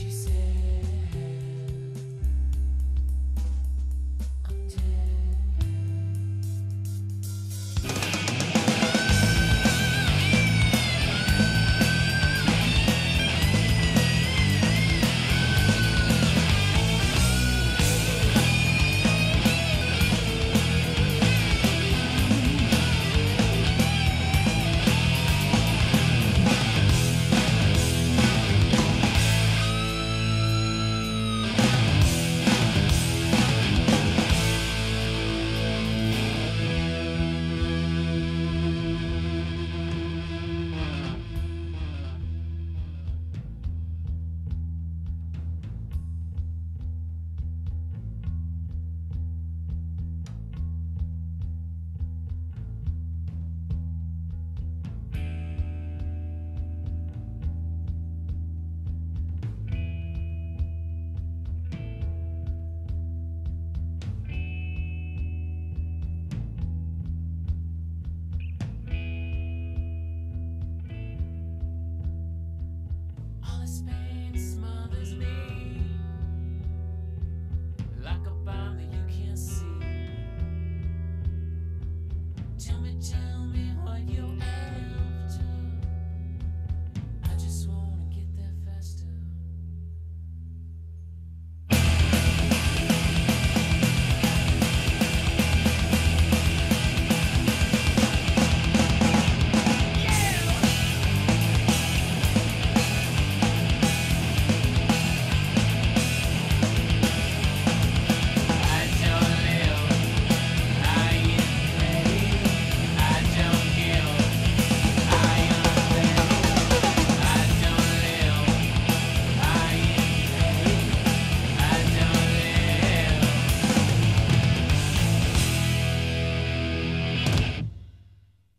she said.